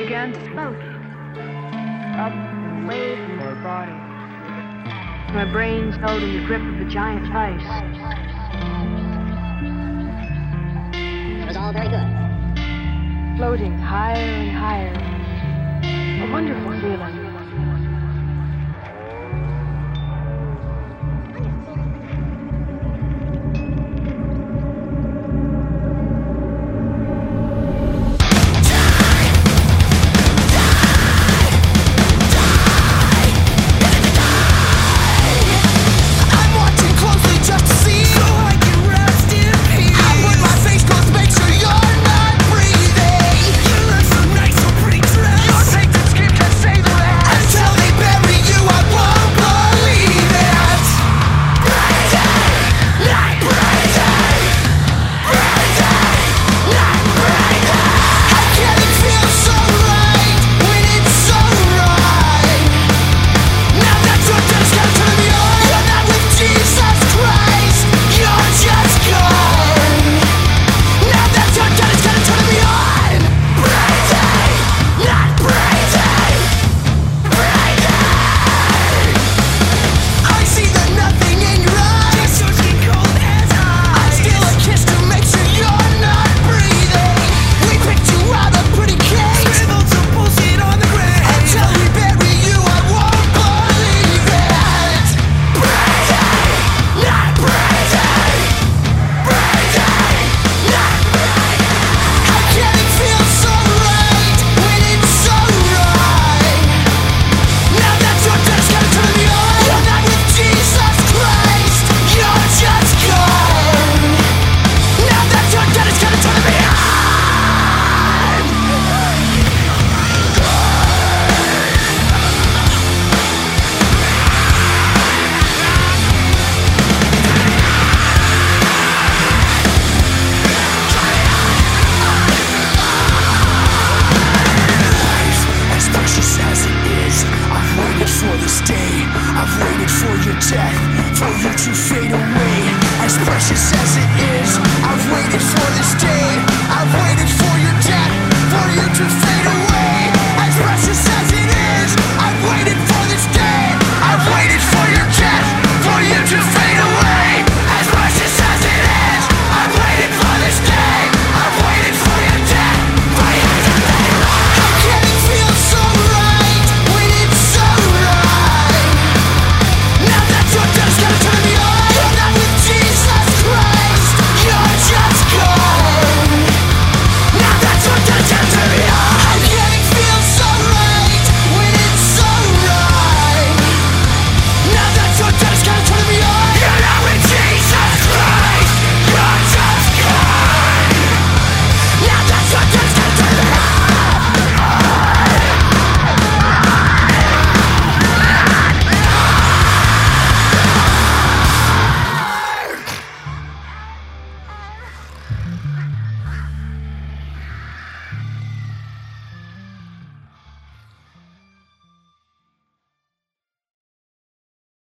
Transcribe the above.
began to float up and away from my body. My brains held in the grip of a giant ice. It was all very good. Floating higher and higher. A wonderful feeling. death for you to